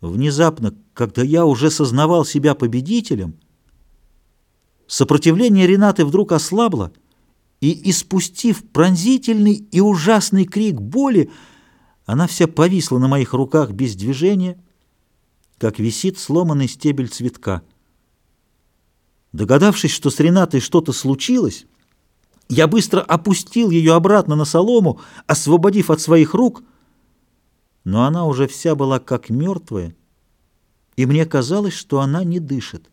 Внезапно, когда я уже сознавал себя победителем, сопротивление Ренаты вдруг ослабло, и, испустив пронзительный и ужасный крик боли, она вся повисла на моих руках без движения, как висит сломанный стебель цветка. Догадавшись, что с Ренатой что-то случилось, я быстро опустил ее обратно на солому, освободив от своих рук — но она уже вся была как мертвая, и мне казалось, что она не дышит.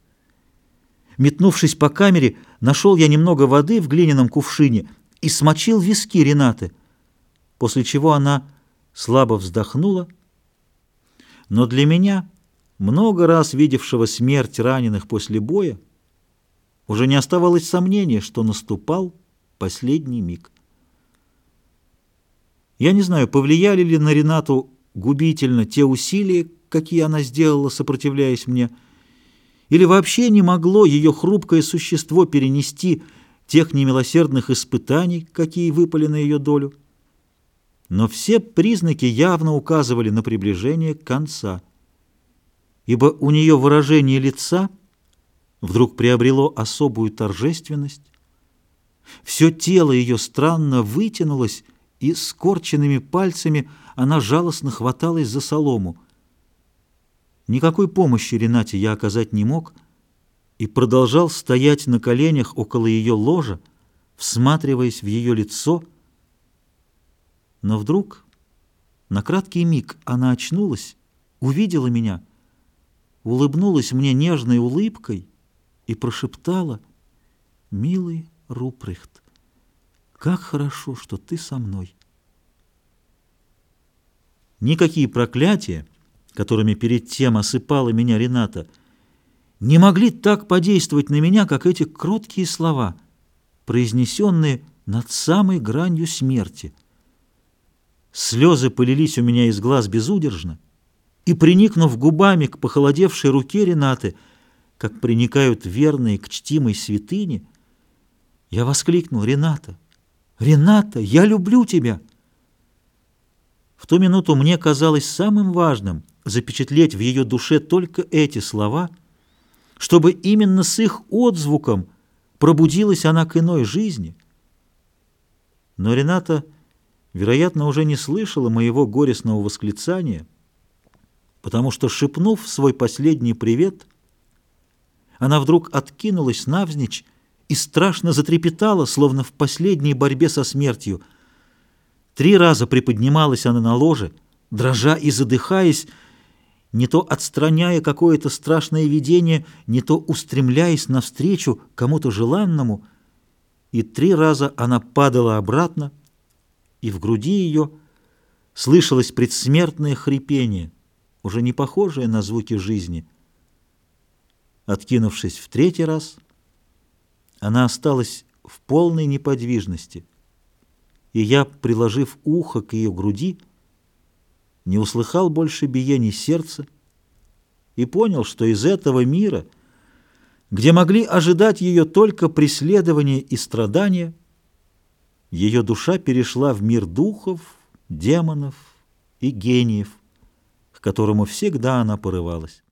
Метнувшись по камере, нашел я немного воды в глиняном кувшине и смочил виски Ренаты, после чего она слабо вздохнула. Но для меня, много раз видевшего смерть раненых после боя, уже не оставалось сомнения, что наступал последний миг. Я не знаю, повлияли ли на Ренату губительно те усилия, какие она сделала, сопротивляясь мне, или вообще не могло ее хрупкое существо перенести тех немилосердных испытаний, какие выпали на ее долю. Но все признаки явно указывали на приближение конца, ибо у нее выражение лица вдруг приобрело особую торжественность, все тело ее странно вытянулось и скорченными пальцами она жалостно хваталась за солому. Никакой помощи Ренате я оказать не мог и продолжал стоять на коленях около ее ложа, всматриваясь в ее лицо. Но вдруг, на краткий миг, она очнулась, увидела меня, улыбнулась мне нежной улыбкой и прошептала «Милый Руприхт, как хорошо, что ты со мной. Никакие проклятия, которыми перед тем осыпала меня Рената, не могли так подействовать на меня, как эти кроткие слова, произнесенные над самой гранью смерти. Слезы полились у меня из глаз безудержно, и, приникнув губами к похолодевшей руке Ренаты, как приникают верные к чтимой святыне, я воскликнул «Рената! «Рената, я люблю тебя!» В ту минуту мне казалось самым важным запечатлеть в ее душе только эти слова, чтобы именно с их отзвуком пробудилась она к иной жизни. Но Рената, вероятно, уже не слышала моего горестного восклицания, потому что, шепнув свой последний привет, она вдруг откинулась навзничь и страшно затрепетала, словно в последней борьбе со смертью. Три раза приподнималась она на ложе, дрожа и задыхаясь, не то отстраняя какое-то страшное видение, не то устремляясь навстречу кому-то желанному, и три раза она падала обратно, и в груди ее слышалось предсмертное хрипение, уже не похожее на звуки жизни. Откинувшись в третий раз, она осталась в полной неподвижности, и я, приложив ухо к ее груди, не услыхал больше биений сердца и понял, что из этого мира, где могли ожидать ее только преследования и страдания, ее душа перешла в мир духов, демонов и гениев, к которому всегда она порывалась.